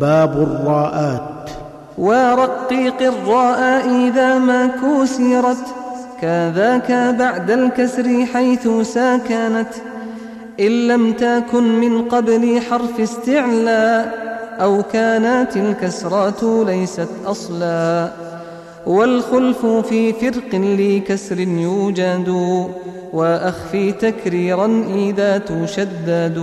باب الراءات. ورقيق الراء إذا ما كسرت كذاك بعد الكسر حيث ساكنت. إن لم تكن من قبل حرف استعلاء أو كانت الكسرات ليست أصلا والخلف في فرق لكسر يوجد وأخفي تكريرا إذا تشدد.